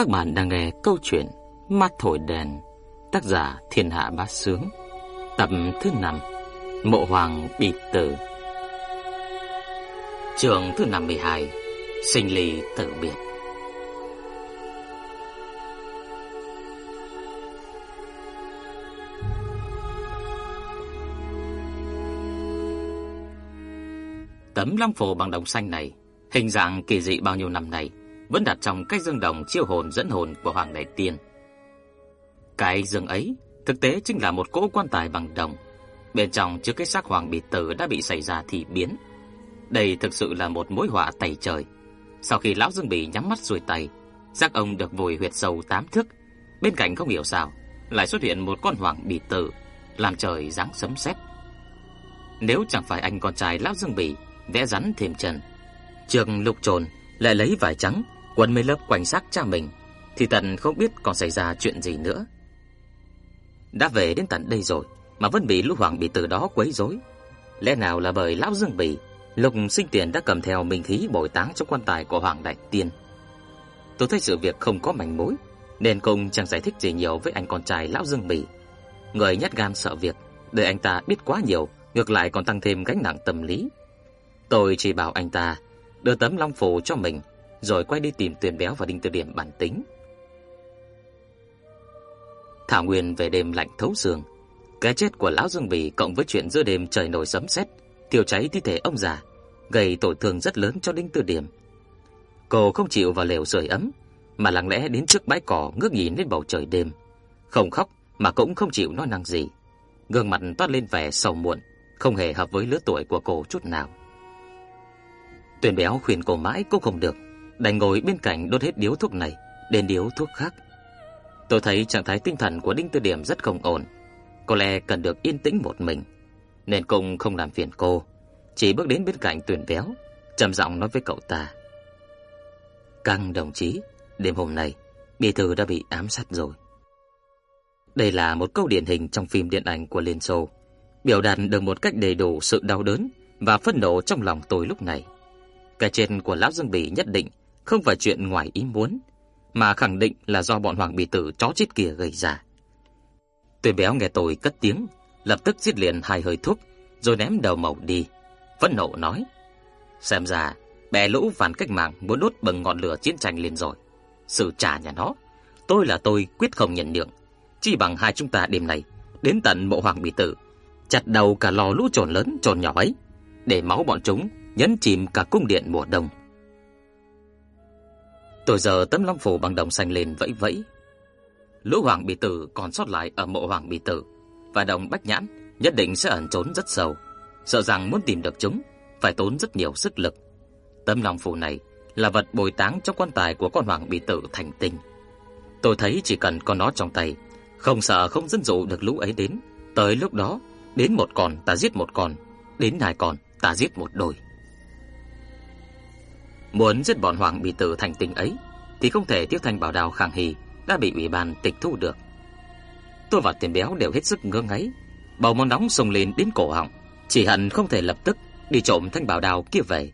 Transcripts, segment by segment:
Các bạn đang nghe câu chuyện Mắt thổi đèn, tác giả Thiên Hạ Bá Sướng, tập thứ 5, Mộ Hoàng bị tử. Trường thứ 52, Sinh ly tử biệt. Tấm lam phổ bằng đồng xanh này, hình dạng kỳ dị bao nhiêu năm nay, vẫn đặt trong cái dương đồng chiêu hồn dẫn hồn của Hoàng Đại Tiên. Cái dương ấy thực tế chính là một cỗ quan tài bằng đồng, bên trong chứa cái xác hoàng bị tử đã bị xảy ra thì biến. Đây thực sự là một mối họa tày trời. Sau khi lão Dương Bỉ nhắm mắt xuôi tay, xác ông được vùi huyệt sâu tám thước, bên cạnh không hiểu sao lại xuất hiện một con hoàng bị tử, làm trời giáng sấm sét. Nếu chẳng phải anh con trai lão Dương Bỉ vẽ rắn thêm chân, Trường Lục Trồn lại lấy vải trắng quấn mấy lớp quanh xác cha mình, thì Tần không biết còn xảy ra chuyện gì nữa. Đã về đến tận đây rồi mà vẫn bị lũ hoàng bị từ đó quấy rối. Lẽ nào là bởi lão Dương Bỉ, Lục Sinh Tiền đã cầm theo minh khí bồi táng trong quan tài của Hoàng Đại Tiên. Tôi thấy sự việc không có manh mối, nên cũng chẳng giải thích gì nhiều với anh con trai lão Dương Bỉ. Người nhát gan sợ việc, để anh ta biết quá nhiều, ngược lại còn tăng thêm gánh nặng tâm lý. Tôi chỉ bảo anh ta đưa tấm long phù cho mình, rồi quay đi tìm Tuyền Béo và Đinh Tư Điểm bản tính. Thảo Nguyên về đêm lạnh thấu xương, cái chết của lão Dương Bỉ cộng với chuyện giữa đêm trời nổi sấm sét, thiêu cháy thi thể ông già, gây tổn thương rất lớn cho Đinh Tư Điểm. Cô không chịu vào lều sưởi ấm, mà lặng lẽ đến trước bãi cỏ ngước nhìn lên bầu trời đêm, không khóc mà cũng không chịu nói năng gì. Gương mặt toát lên vẻ sầu muộn, không hề hợp với lứa tuổi của cô chút nào. Tuyền Béo khuyên cô mãi cũng không được, đành ngồi bên cạnh đốt hết điếu thuốc này, đến điếu thuốc khác. Tôi thấy trạng thái tinh thần của Đinh Tư Điểm rất không ổn, có lẽ cần được yên tĩnh một mình, nên cũng không làm phiền cô, chỉ bước đến bên cạnh tuyển Béo, trầm giọng nói với cậu ta: "Căng đồng chí, đêm hôm nay, bí thư đã bị ám sát rồi." Đây là một câu điển hình trong phim điện ảnh của Liên Xô, biểu đạt được một cách đầy đủ sự đau đớn và phẫn nộ trong lòng tôi lúc này. Cái chết của lão Dương Bỉ nhất định không phải chuyện ngoài ý muốn, mà khẳng định là do bọn hoàng bì tử chó chết kia gây ra. Tuyền béo nghe tôi cất tiếng, lập tức giết liền hai hơi thuốc, rồi ném đầu màu đi, phẫn nộ nói: "Xem ra, bè lũ phản cách mạng muốn đốt bừng ngọn lửa chiến tranh lên rồi. Sự trả nhà nó, tôi là tôi quyết không nhận nhượng, chỉ bằng hai chúng ta đêm nay đến tận mộ hoàng bì tử, chặt đầu cả lò lũ trồn lớn trồn nhỏ ấy, để máu bọn chúng nhấn chìm cả cung điện mùa đông." Tôi giờ tấm long phủ bằng đồng xanh lên vẫy vẫy. Lũ hoàng bị tử còn sót lại ở mộ hoàng bị tử và đồng bách nhãn nhất định sẽ ẩn trốn rất sâu, sợ rằng muốn tìm được chúng phải tốn rất nhiều sức lực. Tấm long phủ này là vật bồi táng trong quan tài của con hoàng bị tử thành tinh. Tôi thấy chỉ cần có nó trong tay, không sợ không dẫn dụ được lũ ấy đến. Tới lúc đó, đến một con ta giết một con, đến hai con ta giết một đôi. Muốn giết bọn hoàng bị tử thành tình ấy thì không thể Tiêu Thanh Bảo Đào Khang hì đã bị ủy ban tịch thu được. Tôi và Tiền Béo đều hết sức ngơ ngáy, bầu máu nóng sông lên đến cổ họng, chỉ hận không thể lập tức đi trộm Thanh Bảo Đào kia về,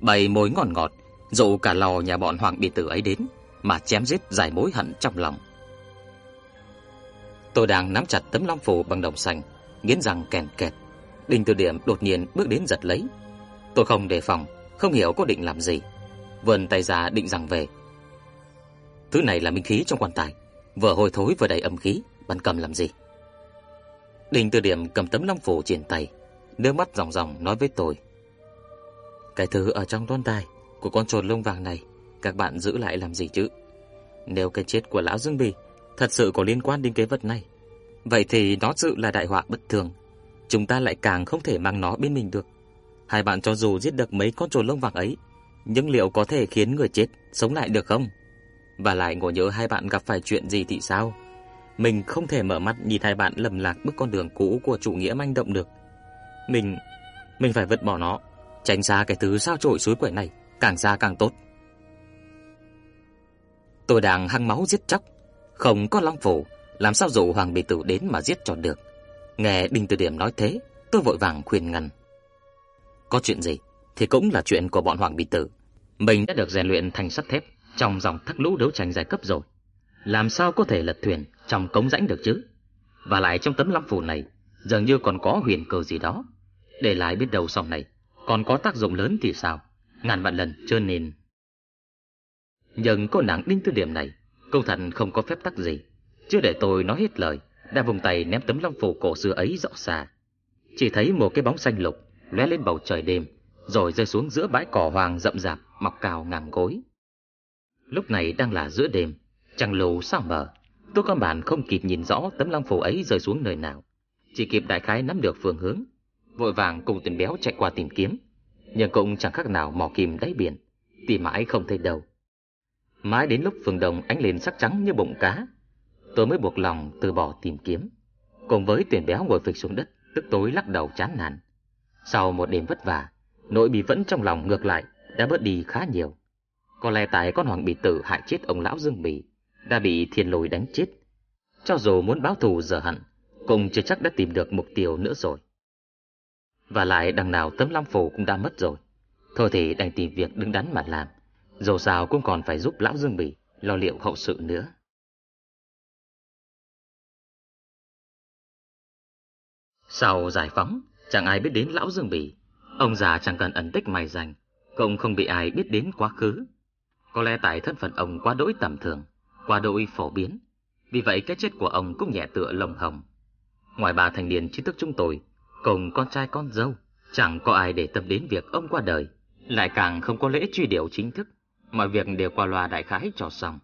bày mối ngọt ngọt, dụ cả lò nhà bọn hoàng bị tử ấy đến mà chém giết giải mối hận trong lòng. Tôi đang nắm chặt tấm long phù bằng đồng xanh, nghiến răng kèn kẹt. Đinh Tư Điểm đột nhiên bước đến giật lấy. Tôi không đề phòng, không hiểu có định làm gì, vươn tay ra định rằng về. Thứ này là minh khí trong quan tài, vừa hôi thối vừa đầy âm khí, bạn cầm làm gì? đình Tư Điểm cầm tấm long phủ trên tay, nước mắt ròng ròng nói với tôi: "Cái thứ ở trong quan tài của con trồn lông vàng này, các bạn giữ lại làm gì chứ? Nếu cái chết của lão Dương Bì thật sự có liên quan đến cái vật này, vậy thì nó sự là đại họa bất thường, chúng ta lại càng không thể mang nó bên mình được. Hai bạn cho dù giết được mấy con trồn lông vàng ấy, nhưng liệu có thể khiến người chết sống lại được không? Và lại ngồi nhớ hai bạn gặp phải chuyện gì thì sao? Mình không thể mở mắt nhìn hai bạn lầm lạc bước con đường cũ của chủ nghĩa manh động được. Mình mình phải vứt bỏ nó, tránh xa cái thứ sao chổi suối quẩy này, càng xa càng tốt. Tôi đang hăng máu giết chóc, không có long phủ, làm sao dụ Hoàng bị Tử đến mà giết cho được. Nghe Đinh Từ Điểm nói thế, tôi vội vàng khuyên ngăn. Có chuyện gì thì cũng là chuyện của bọn Hoàng Bị Tử. Mình đã được rèn luyện thành sắt thép, trong dòng thác lũ đấu tranh giai cấp rồi. Làm sao có thể lật thuyền trong cống rãnh được chứ? Và lại trong tấm lam phủ này, dường như còn có huyền cơ gì đó. Để lại biết đầu sau này, còn có tác dụng lớn thì sao? Ngàn vạn lần chưa nên... Nhưng cô nàng đinh tư điểm này, công thần không có phép tắc gì. Chưa để tôi nói hết lời, đã vùng tay ném tấm long phủ cổ xưa ấy rõ xa. Chỉ thấy một cái bóng xanh lục lóe lên bầu trời đêm, rồi rơi xuống giữa bãi cỏ hoàng rậm rạp mọc cao ngàm gối. Lúc này đang là giữa đêm, trăng lù sao mở, tôi căn bản không kịp nhìn rõ tấm long phủ ấy rơi xuống nơi nào, chỉ kịp đại khái nắm được phương hướng, vội vàng cùng tiền béo chạy qua tìm kiếm, nhưng cũng chẳng khác nào mò kìm đáy biển, tìm mãi không thấy đâu. Mãi đến lúc phương đồng ánh lên sắc trắng như bụng cá, tôi mới buộc lòng từ bỏ tìm kiếm, cùng với tiền béo ngồi phịch xuống đất, tức tối lắc đầu chán nản. Sau một đêm vất vả, nỗi bị vẫn trong lòng ngược lại đã bớt đi khá nhiều. Có lẽ tại con hoàng bị tử hại chết ông lão Dương Bì, đã bị thiên lôi đánh chết. Cho dù muốn báo thù giờ hẳn, cũng chưa chắc đã tìm được mục tiêu nữa rồi. Và lại đằng nào tấm lam phổ cũng đã mất rồi. Thôi thì đành tìm việc đứng đắn mà làm. Dù sao cũng còn phải giúp lão Dương Bì lo liệu hậu sự nữa. Sau giải phóng, chẳng ai biết đến lão Dương Bì. Ông già chẳng cần ẩn tích mày rành, cũng không bị ai biết đến quá khứ. Có lẽ tại thân phận ông quá đỗi tầm thường, quá đỗi phổ biến. Vì vậy cái chết của ông cũng nhẹ tựa lồng hồng. Ngoài bà thành niên trí thức chúng tôi, cùng con trai con dâu, chẳng có ai để tâm đến việc ông qua đời. Lại càng không có lễ truy điệu chính thức, mọi việc đều qua loa đại khái cho xong.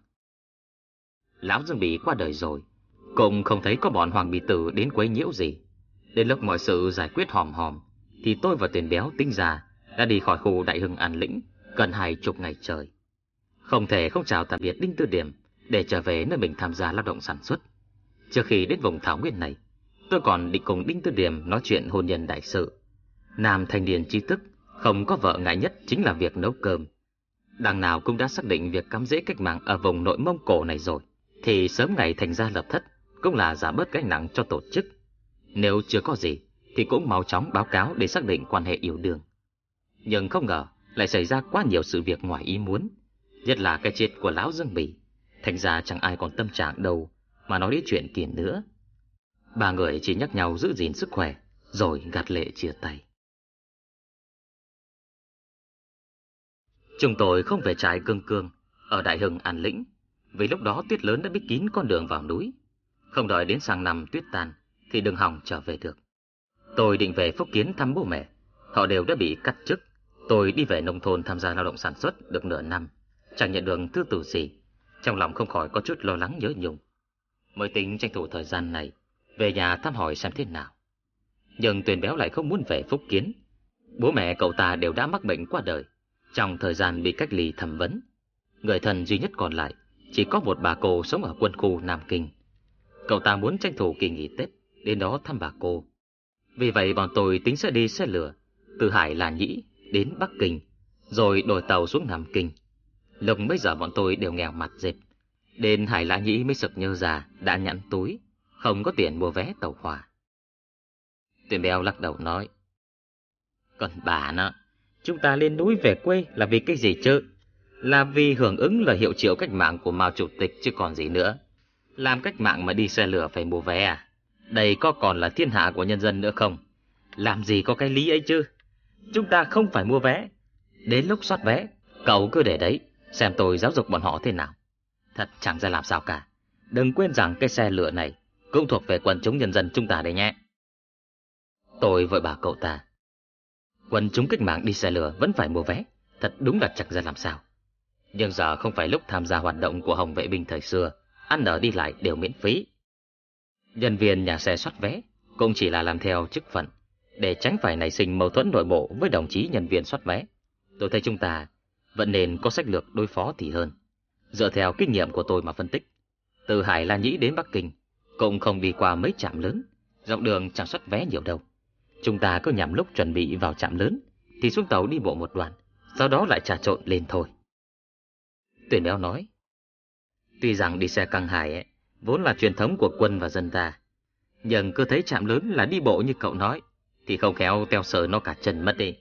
Lão Dương Bỉ qua đời rồi, cũng không thấy có bọn Hoàng Bì Tử đến quấy nhiễu gì. Đến lúc mọi sự giải quyết hòm hòm, thì tôi và tiền béo tinh già đã đi khỏi khu đại hưng an lĩnh gần hai chục ngày trời. Không thể không chào tạm biệt Đinh Tư Điểm để trở về nơi mình tham gia lao động sản xuất. Trước khi đến vùng Thảo Nguyên này, tôi còn định cùng Đinh Tư Điểm nói chuyện hôn nhân đại sự. Nam thanh niên trí thức, không có vợ ngại nhất chính là việc nấu cơm. Đằng nào cũng đã xác định việc cắm dễ cách mạng ở vùng nội Mông Cổ này rồi, thì sớm ngày thành ra lập thất cũng là giảm bớt gánh nặng cho tổ chức. Nếu chưa có gì, thì cũng mau chóng báo cáo để xác định quan hệ yêu đương. Nhưng không ngờ lại xảy ra quá nhiều sự việc ngoài ý muốn, nhất là cái chết của lão Dương Bỉ. Thành ra chẳng ai còn tâm trạng đâu mà nói đến chuyện tiền nữa. Ba người chỉ nhắc nhau giữ gìn sức khỏe, rồi gạt lệ chia tay. Chúng tôi không về trại cương cương ở Đại Hưng An Lĩnh, vì lúc đó tuyết lớn đã bít kín con đường vào núi. Không đợi đến sang năm tuyết tan thì đừng hỏng trở về được. Tôi định về Phúc Kiến thăm bố mẹ, họ đều đã bị cắt chức. Tôi đi về nông thôn tham gia lao động sản xuất được nửa năm, chẳng nhận được thư tử gì. Trong lòng không khỏi có chút lo lắng nhớ nhung. Mới tính tranh thủ thời gian này, về nhà thăm hỏi xem thế nào. Nhưng Tuyền Béo lại không muốn về Phúc Kiến. Bố mẹ cậu ta đều đã mắc bệnh qua đời, trong thời gian bị cách ly thẩm vấn. Người thân duy nhất còn lại chỉ có một bà cô sống ở quân khu Nam Kinh. Cậu ta muốn tranh thủ kỳ nghỉ Tết, đến đó thăm bà cô. Vì vậy bọn tôi tính sẽ đi xe lửa từ Hải Là Nhĩ đến Bắc Kinh, rồi đổi tàu xuống Nam Kinh. Lúc bây giờ bọn tôi đều nghèo mặt dệt. Đến Hải Lã Nhĩ mới sực nhớ ra đã nhẵn túi, không có tiền mua vé tàu hỏa. Tuyển béo lắc đầu nói. Còn bà nó, chúng ta lên núi về quê là vì cái gì chứ? Là vì hưởng ứng lời hiệu triệu cách mạng của Mao Chủ tịch chứ còn gì nữa. Làm cách mạng mà đi xe lửa phải mua vé à? Đây có còn là thiên hạ của nhân dân nữa không? Làm gì có cái lý ấy chứ? Chúng ta không phải mua vé. Đến lúc soát vé, cậu cứ để đấy, xem tôi giáo dục bọn họ thế nào. Thật chẳng ra làm sao cả. Đừng quên rằng cái xe lửa này cũng thuộc về quần chúng nhân dân chúng ta đấy nhé. Tôi vội bảo cậu ta. Quần chúng cách mạng đi xe lửa vẫn phải mua vé, thật đúng là chẳng ra làm sao. Nhưng giờ không phải lúc tham gia hoạt động của Hồng vệ binh thời xưa, ăn ở đi lại đều miễn phí. Nhân viên nhà xe soát vé cũng chỉ là làm theo chức phận, để tránh phải nảy sinh mâu thuẫn nội bộ với đồng chí nhân viên soát vé. Tôi thấy chúng ta vẫn nên có sách lược đối phó thì hơn. Dựa theo kinh nghiệm của tôi mà phân tích, từ Hải La Nhĩ đến Bắc Kinh cũng không đi qua mấy trạm lớn, dọc đường chẳng soát vé nhiều đâu. Chúng ta cứ nhằm lúc chuẩn bị vào trạm lớn thì xuống tàu đi bộ một đoạn, sau đó lại trà trộn lên thôi. Tuyển béo nói, tuy rằng đi xe căng hải ấy, vốn là truyền thống của quân và dân ta. Nhưng cứ thấy chạm lớn là đi bộ như cậu nói, thì không khéo teo sờ nó cả chân mất đi.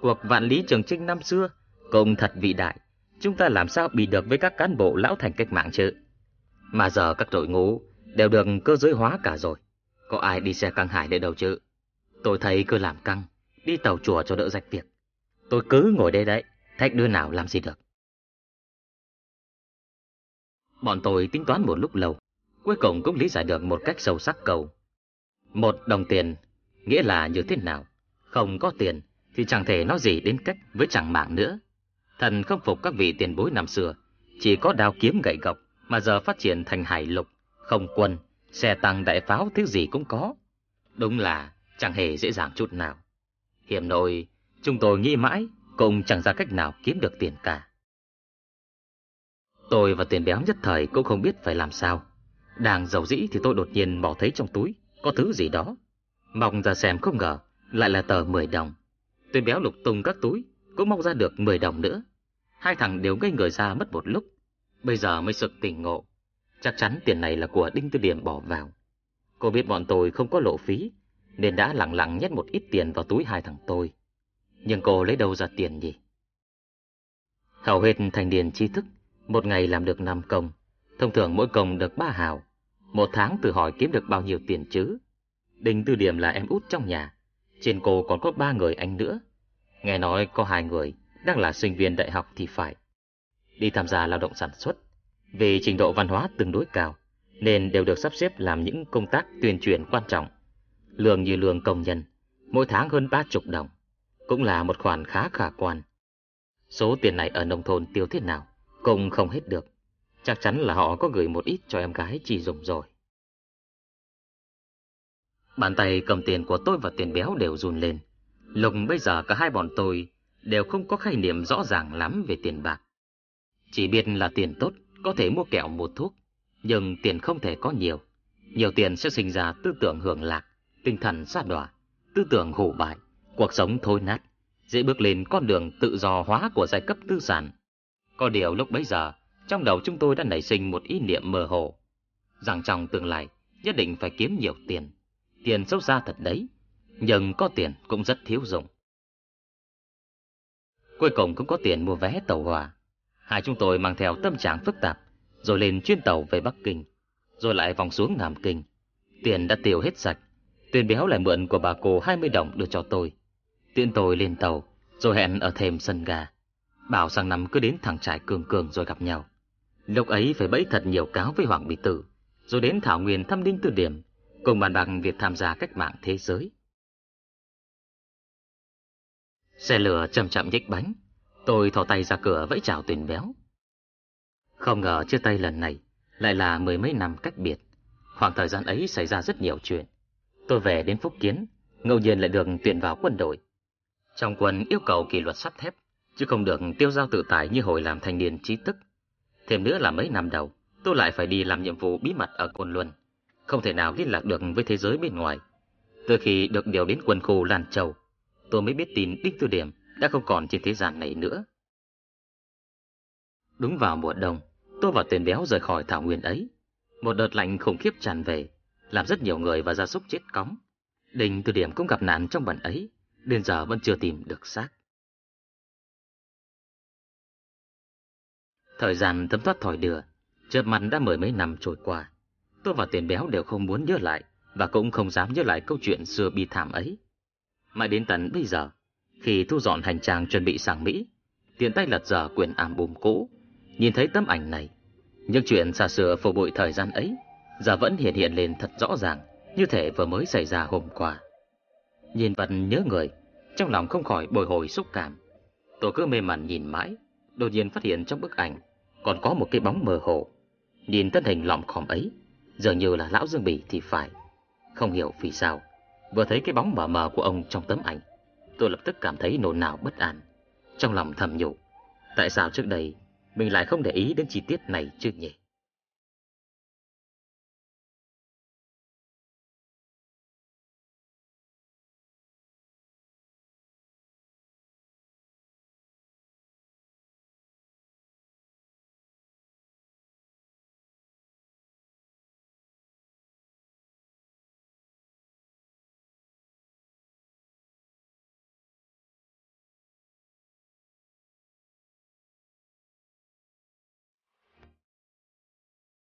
Cuộc vạn lý trường trinh năm xưa, cũng thật vĩ đại, chúng ta làm sao bị được với các cán bộ lão thành cách mạng chứ? Mà giờ các đội ngũ đều được cơ giới hóa cả rồi. Có ai đi xe căng hải để đâu chứ? Tôi thấy cứ làm căng, đi tàu chùa cho đỡ rạch việc. Tôi cứ ngồi đây đấy, thách đứa nào làm gì được. Bọn tôi tính toán một lúc lâu, cuối cùng cũng lý giải được một cách sâu sắc cầu. Một đồng tiền, nghĩa là như thế nào? Không có tiền thì chẳng thể nói gì đến cách với chẳng mạng nữa. Thần không phục các vị tiền bối năm xưa, chỉ có đao kiếm gậy gộc mà giờ phát triển thành hải lục, không quân, xe tăng đại pháo thứ gì cũng có. Đúng là chẳng hề dễ dàng chút nào. Hiểm nội, chúng tôi nghĩ mãi cũng chẳng ra cách nào kiếm được tiền cả. Tôi và tiền béo nhất thời cũng không biết phải làm sao. Đang giàu dĩ thì tôi đột nhiên bỏ thấy trong túi có thứ gì đó. Mong ra xem không ngờ lại là tờ 10 đồng. tôi béo lục tung các túi cũng mong ra được 10 đồng nữa. Hai thằng đều ngây người ra mất một lúc. Bây giờ mới sực tỉnh ngộ. Chắc chắn tiền này là của Đinh Tư Điểm bỏ vào. Cô biết bọn tôi không có lộ phí, nên đã lặng lặng nhét một ít tiền vào túi hai thằng tôi. Nhưng cô lấy đâu ra tiền gì Hầu hết thành niên tri thức, một ngày làm được 5 công, thông thường mỗi công được ba hào. Một tháng tự hỏi kiếm được bao nhiêu tiền chứ? đình Tư Điểm là em út trong nhà, trên cô còn có ba người anh nữa. Nghe nói có hai người đang là sinh viên đại học thì phải. Đi tham gia lao động sản xuất, vì trình độ văn hóa tương đối cao, nên đều được sắp xếp làm những công tác tuyên truyền quan trọng. Lương như lương công nhân, mỗi tháng hơn ba chục đồng, cũng là một khoản khá khả quan. Số tiền này ở nông thôn tiêu thế nào, cũng không hết được. Chắc chắn là họ có gửi một ít cho em gái chỉ dùng rồi. Bàn tay cầm tiền của tôi và tiền béo đều run lên. Lúc bây giờ cả hai bọn tôi đều không có khái niệm rõ ràng lắm về tiền bạc. Chỉ biết là tiền tốt, có thể mua kẹo mua thuốc, nhưng tiền không thể có nhiều. Nhiều tiền sẽ sinh ra tư tưởng hưởng lạc, tinh thần xa đọa, tư tưởng hủ bại, cuộc sống thôi nát, dễ bước lên con đường tự do hóa của giai cấp tư sản. Có điều lúc bấy giờ, trong đầu chúng tôi đã nảy sinh một ý niệm mơ hồ, rằng trong tương lai nhất định phải kiếm nhiều tiền. Tiền xấu xa thật đấy, nhưng có tiền cũng rất thiếu dụng. Cuối cùng cũng có tiền mua vé tàu hỏa. Hai chúng tôi mang theo tâm trạng phức tạp, rồi lên chuyên tàu về Bắc Kinh, rồi lại vòng xuống Nam Kinh. Tiền đã tiêu hết sạch, tiền béo lại mượn của bà cô 20 đồng đưa cho tôi. Tiện tôi lên tàu, rồi hẹn ở thêm sân ga. Bảo sang năm cứ đến thằng trại cường cường rồi gặp nhau. Lúc ấy phải bẫy thật nhiều cáo với Hoàng Bị Tử, rồi đến Thảo Nguyên thăm Đinh Tư Điểm, cùng bàn bạc việc tham gia cách mạng thế giới. Xe lửa chậm chậm nhích bánh, tôi thò tay ra cửa vẫy chào tuyển béo. Không ngờ chia tay lần này lại là mười mấy năm cách biệt. Khoảng thời gian ấy xảy ra rất nhiều chuyện. Tôi về đến Phúc Kiến, ngẫu nhiên lại được tuyển vào quân đội. Trong quân yêu cầu kỷ luật sắt thép, chứ không được tiêu giao tự tại như hồi làm thanh niên trí thức. Thêm nữa là mấy năm đầu, tôi lại phải đi làm nhiệm vụ bí mật ở Côn Luân, không thể nào liên lạc được với thế giới bên ngoài. Từ khi được điều đến quân khu Lan Châu, tôi mới biết tin Đinh Tư Điểm đã không còn trên thế gian này nữa. Đúng vào mùa đông, tôi và Tuyền béo rời khỏi thảo nguyên ấy. Một đợt lạnh khủng khiếp tràn về, làm rất nhiều người và gia súc chết cóng. Đinh Tư Điểm cũng gặp nạn trong bận ấy, đến giờ vẫn chưa tìm được xác. Thời gian thấm thoát thỏi đưa, chợt mặt đã mười mấy năm trôi qua. Tôi và tiền béo đều không muốn nhớ lại, và cũng không dám nhớ lại câu chuyện xưa bi thảm ấy. Mãi đến tận bây giờ, khi thu dọn hành trang chuẩn bị sang Mỹ, tiện tay lật dở quyển album cũ, nhìn thấy tấm ảnh này. Những chuyện xa xưa phổ bụi thời gian ấy, giờ vẫn hiện hiện lên thật rõ ràng, như thể vừa mới xảy ra hôm qua. Nhìn vật nhớ người, trong lòng không khỏi bồi hồi xúc cảm. Tôi cứ mê mẩn nhìn mãi, đột nhiên phát hiện trong bức ảnh còn có một cái bóng mờ hồ. Nhìn thân hình lỏm khòm ấy, dường như là lão Dương Bỉ thì phải. Không hiểu vì sao, vừa thấy cái bóng mờ mờ của ông trong tấm ảnh, tôi lập tức cảm thấy nồn nào bất an. Trong lòng thầm nhủ, tại sao trước đây mình lại không để ý đến chi tiết này chứ nhỉ?